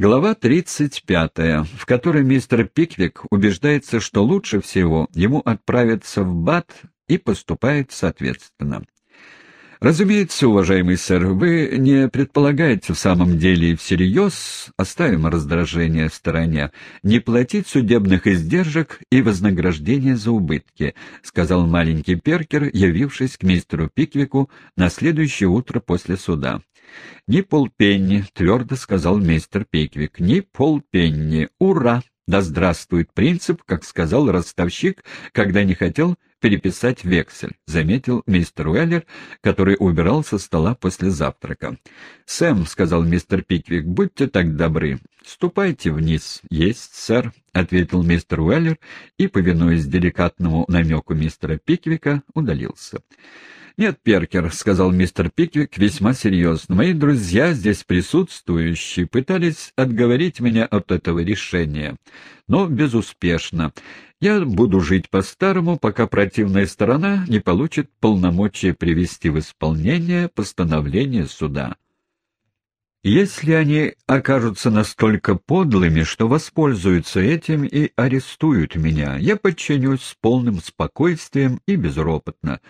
Глава 35, в которой мистер Пиквик убеждается, что лучше всего ему отправиться в БАТ и поступает соответственно. Разумеется, уважаемый сэр, вы не предполагаете в самом деле всерьез, оставим раздражение в стороне, не платить судебных издержек и вознаграждения за убытки, сказал маленький Перкер, явившись к мистеру Пиквику на следующее утро после суда. «Ни полпенни», — твердо сказал мистер Пиквик, — «ни полпенни. Ура!» Да здравствует принцип, как сказал ростовщик, когда не хотел переписать вексель, — заметил мистер Уэллер, который убирал со стола после завтрака. — Сэм, — сказал мистер Пиквик, — будьте так добры. — Ступайте вниз. — Есть, сэр, — ответил мистер Уэллер и, повинуясь деликатному намеку мистера Пиквика, удалился. «Нет, Перкер», — сказал мистер Пиквик весьма серьезно, — «мои друзья, здесь присутствующие, пытались отговорить меня от этого решения, но безуспешно. Я буду жить по-старому, пока противная сторона не получит полномочия привести в исполнение постановление суда». Если они окажутся настолько подлыми, что воспользуются этим и арестуют меня, я подчинюсь с полным спокойствием и безропотно.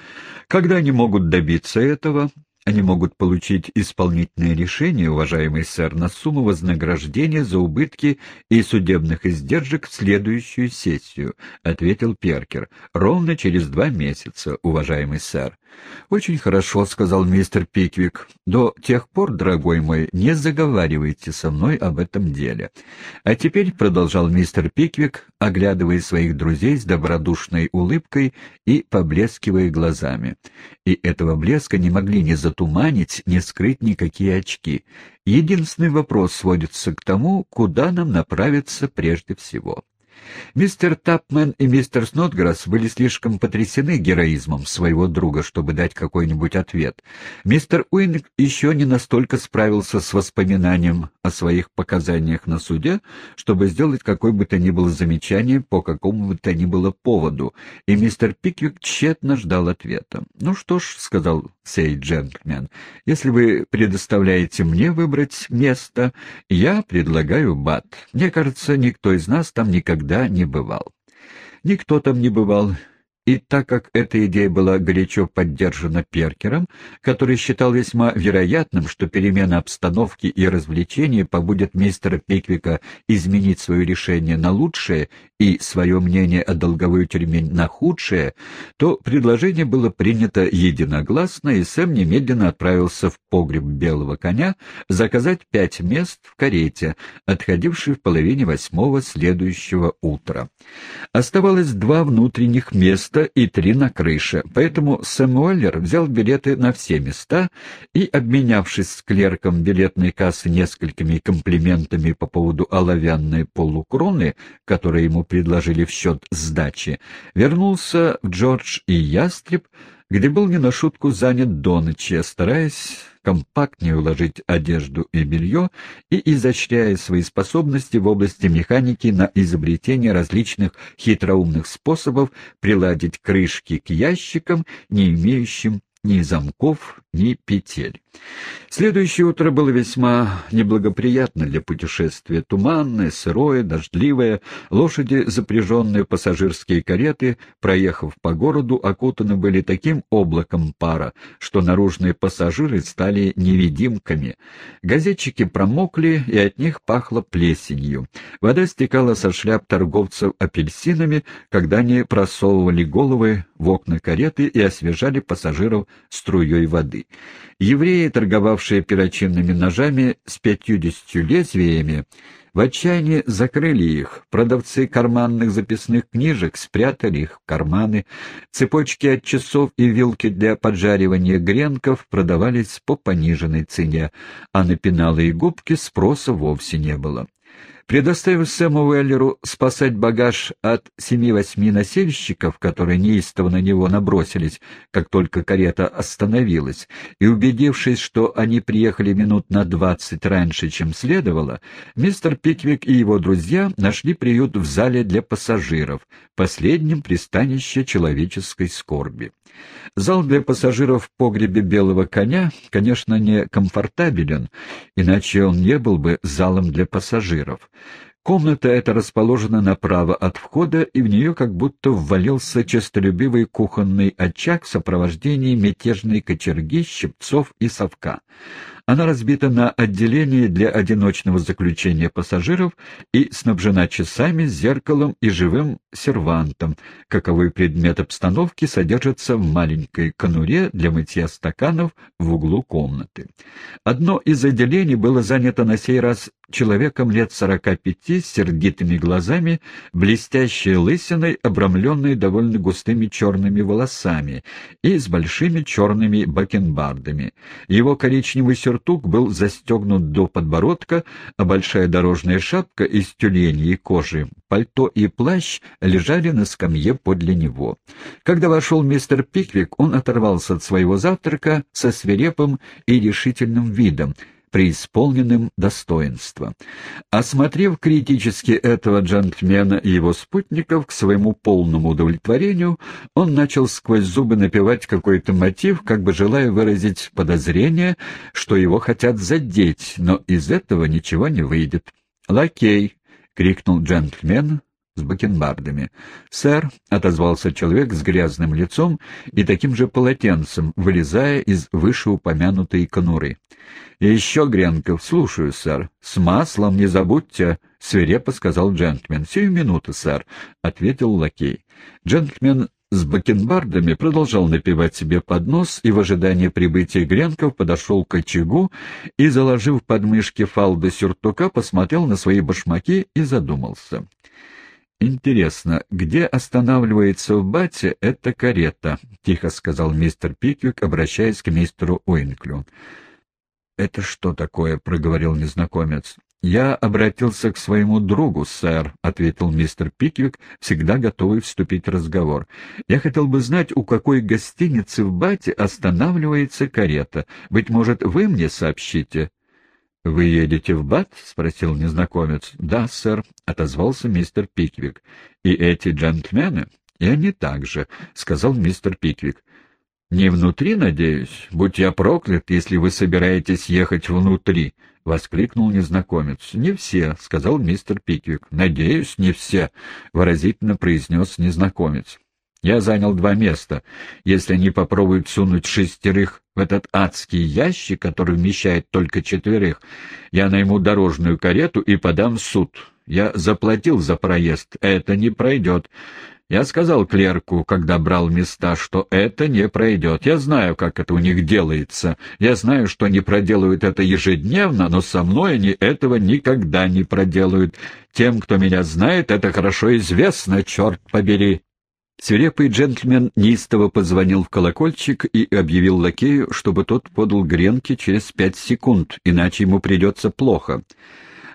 Когда они могут добиться этого, они могут получить исполнительное решение, уважаемый сэр, на сумму вознаграждения за убытки и судебных издержек в следующую сессию, — ответил Перкер. — Ровно через два месяца, уважаемый сэр. — Очень хорошо, — сказал мистер Пиквик. — До тех пор, дорогой мой, не заговаривайте со мной об этом деле. А теперь, — продолжал мистер Пиквик, оглядывая своих друзей с добродушной улыбкой и поблескивая глазами. И этого блеска не могли ни затуманить, ни скрыть никакие очки. Единственный вопрос сводится к тому, куда нам направиться прежде всего. Мистер Тапмен и мистер Снотграсс были слишком потрясены героизмом своего друга, чтобы дать какой-нибудь ответ. Мистер Уинг еще не настолько справился с воспоминанием о своих показаниях на суде, чтобы сделать какое бы то ни было замечание по какому бы то ни было поводу, и мистер Пиквик тщетно ждал ответа. «Ну что ж», — сказал сей джентльмен, — «если вы предоставляете мне выбрать место, я предлагаю Бат. Мне кажется, никто из нас там никогда не бывал». Никто там не бывал, и так как эта идея была горячо поддержана Перкером, который считал весьма вероятным, что перемена обстановки и развлечения побудет мистера Пиквика изменить свое решение на лучшее и свое мнение о долговой тюрьме на худшее, то предложение было принято единогласно, и Сэм немедленно отправился в погреб белого коня заказать пять мест в карете, отходившей в половине восьмого следующего утра. Оставалось два внутренних места, места и три на крыше, поэтому Сэмуэллер взял билеты на все места и, обменявшись с клерком билетной кассы несколькими комплиментами по поводу оловянной полукроны, которые ему предложили в счет сдачи, вернулся в Джордж и Ястреб, где был не на шутку занят до ночи, стараясь компактнее уложить одежду и белье и изощряя свои способности в области механики на изобретение различных хитроумных способов приладить крышки к ящикам, не имеющим ни замков, ни петель. Следующее утро было весьма неблагоприятно для путешествия. Туманное, сырое, дождливое. Лошади, запряженные пассажирские кареты, проехав по городу, окутаны были таким облаком пара, что наружные пассажиры стали невидимками. Газетчики промокли, и от них пахло плесенью. Вода стекала со шляп торговцев апельсинами, когда они просовывали головы в окна кареты и освежали пассажиров струей воды. Евреи, торговавшие перочинными ножами с пятьюдесятью лезвиями, в отчаянии закрыли их, продавцы карманных записных книжек спрятали их в карманы, цепочки от часов и вилки для поджаривания гренков продавались по пониженной цене, а на пеналы и губки спроса вовсе не было. Предоставив Сэму Уэллеру спасать багаж от семи-восьми носильщиков, которые неистово на него набросились, как только карета остановилась, и убедившись, что они приехали минут на двадцать раньше, чем следовало, мистер Пиквик и его друзья нашли приют в зале для пассажиров, последнем пристанище человеческой скорби. Зал для пассажиров в погребе белого коня, конечно, не комфортабелен, иначе он не был бы залом для пассажиров. Комната эта расположена направо от входа, и в нее как будто ввалился честолюбивый кухонный очаг в сопровождении мятежной кочерги, щипцов и совка. Она разбита на отделение для одиночного заключения пассажиров и снабжена часами, зеркалом и живым сервантом. Каковой предмет обстановки содержится в маленькой конуре для мытья стаканов в углу комнаты. Одно из отделений было занято на сей раз человеком лет сорока пяти с сердитыми глазами, блестящей лысиной, обрамленной довольно густыми черными волосами и с большими черными бакенбардами. Его коричневый сюртук был застегнут до подбородка, а большая дорожная шапка из тюленьей кожи, пальто и плащ лежали на скамье подле него. Когда вошел мистер Пиквик, он оторвался от своего завтрака со свирепым и решительным видом, преисполненным достоинства. Осмотрев критически этого джентльмена и его спутников к своему полному удовлетворению, он начал сквозь зубы напевать какой-то мотив, как бы желая выразить подозрение, что его хотят задеть, но из этого ничего не выйдет. «Лакей!» — крикнул джентльмен, с бакенбардами. «Сэр», — отозвался человек с грязным лицом и таким же полотенцем, вылезая из вышеупомянутой конуры. еще, Гренков, слушаю, сэр. С маслом не забудьте», — свирепо сказал джентльмен. «Сию минуту, сэр», — ответил лакей. Джентльмен с бакенбардами продолжал напивать себе под нос и в ожидании прибытия Гренков подошел к очагу и, заложив подмышки фалды сюртука, посмотрел на свои башмаки и задумался. «Интересно, где останавливается в Бате эта карета?» — тихо сказал мистер Пиквик, обращаясь к мистеру Уинклю. «Это что такое?» — проговорил незнакомец. «Я обратился к своему другу, сэр», — ответил мистер Пиквик, всегда готовый вступить в разговор. «Я хотел бы знать, у какой гостиницы в Бате останавливается карета. Быть может, вы мне сообщите?» «Вы едете в Бат?» — спросил незнакомец. «Да, сэр», — отозвался мистер Пиквик. «И эти джентльмены?» «И они также», — сказал мистер Пиквик. «Не внутри, надеюсь? Будь я проклят, если вы собираетесь ехать внутри!» — воскликнул незнакомец. «Не все», — сказал мистер Пиквик. «Надеюсь, не все», — выразительно произнес незнакомец. Я занял два места. Если они попробуют сунуть шестерых в этот адский ящик, который вмещает только четверых, я найму дорожную карету и подам в суд. Я заплатил за проезд. Это не пройдет. Я сказал клерку, когда брал места, что это не пройдет. Я знаю, как это у них делается. Я знаю, что они проделают это ежедневно, но со мной они этого никогда не проделают. Тем, кто меня знает, это хорошо известно, черт побери. Свирепый джентльмен неистово позвонил в колокольчик и объявил лакею, чтобы тот подал гренки через пять секунд, иначе ему придется плохо.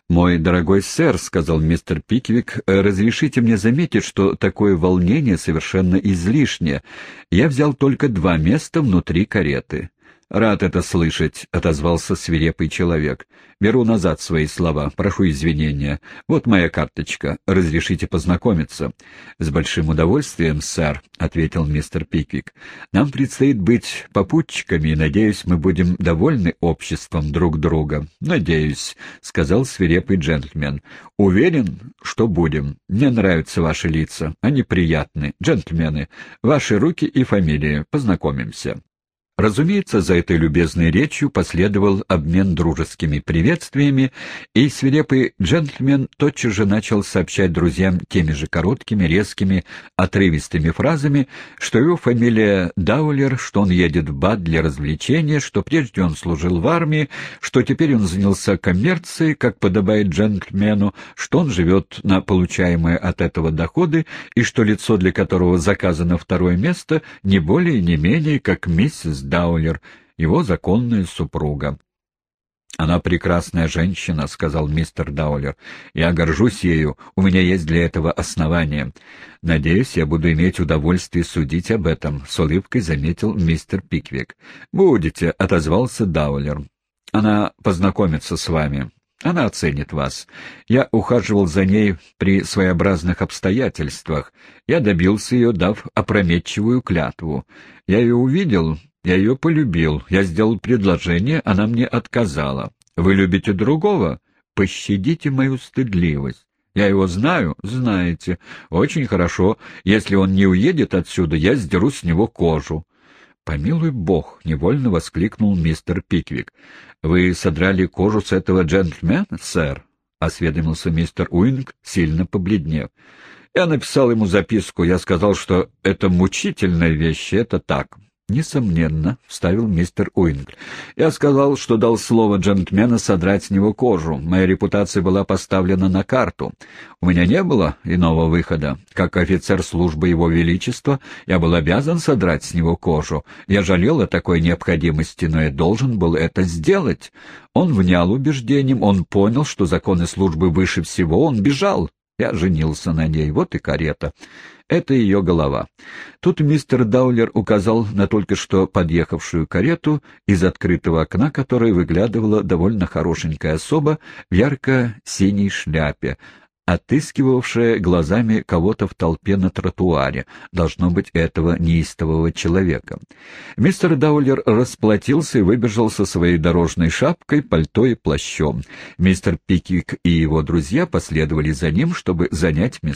«Мой дорогой сэр», — сказал мистер Пиквик, — «разрешите мне заметить, что такое волнение совершенно излишнее. Я взял только два места внутри кареты. «Рад это слышать», — отозвался свирепый человек. «Беру назад свои слова. Прошу извинения. Вот моя карточка. Разрешите познакомиться». «С большим удовольствием, сэр», — ответил мистер Пиквик. «Нам предстоит быть попутчиками, и, надеюсь, мы будем довольны обществом друг друга». «Надеюсь», — сказал свирепый джентльмен. «Уверен, что будем. Мне нравятся ваши лица. Они приятны. Джентльмены, ваши руки и фамилии. Познакомимся». Разумеется, за этой любезной речью последовал обмен дружескими приветствиями, и свирепый джентльмен тотчас же начал сообщать друзьям теми же короткими, резкими, отрывистыми фразами, что его фамилия Даулер, что он едет в Бад для развлечения, что прежде он служил в армии, что теперь он занялся коммерцией, как подобает джентльмену, что он живет на получаемые от этого доходы, и что лицо, для которого заказано второе место, не более и не менее, как миссис Даулер, его законная супруга. «Она прекрасная женщина», — сказал мистер Даулер. «Я горжусь ею, у меня есть для этого основания. Надеюсь, я буду иметь удовольствие судить об этом», — с улыбкой заметил мистер Пиквик. «Будете», — отозвался Даулер. «Она познакомится с вами. Она оценит вас. Я ухаживал за ней при своеобразных обстоятельствах. Я добился ее, дав опрометчивую клятву. Я ее увидел, я ее полюбил. Я сделал предложение, она мне отказала. Вы любите другого? Пощадите мою стыдливость. Я его знаю? Знаете. Очень хорошо. Если он не уедет отсюда, я сдеру с него кожу. «Помилуй бог!» — невольно воскликнул мистер Пиквик. «Вы содрали кожу с этого джентльмена, сэр?» — осведомился мистер Уинг, сильно побледнев. «Я написал ему записку. Я сказал, что это мучительная вещь, это так. «Несомненно», — вставил мистер Уинг. «Я сказал, что дал слово джентльмена содрать с него кожу. Моя репутация была поставлена на карту. У меня не было иного выхода. Как офицер службы Его Величества я был обязан содрать с него кожу. Я жалел о такой необходимости, но я должен был это сделать. Он внял убеждением, он понял, что законы службы выше всего, он бежал. Я женился на ней, вот и карета. Это ее голова. Тут мистер Даулер указал на только что подъехавшую карету, из открытого окна которой выглядывала довольно хорошенькая особа в ярко-синей шляпе, отыскивавшая глазами кого-то в толпе на тротуаре, должно быть, этого неистового человека. Мистер Даулер расплатился и выбежал со своей дорожной шапкой, пальто и плащом. Мистер Пикик и его друзья последовали за ним, чтобы занять место.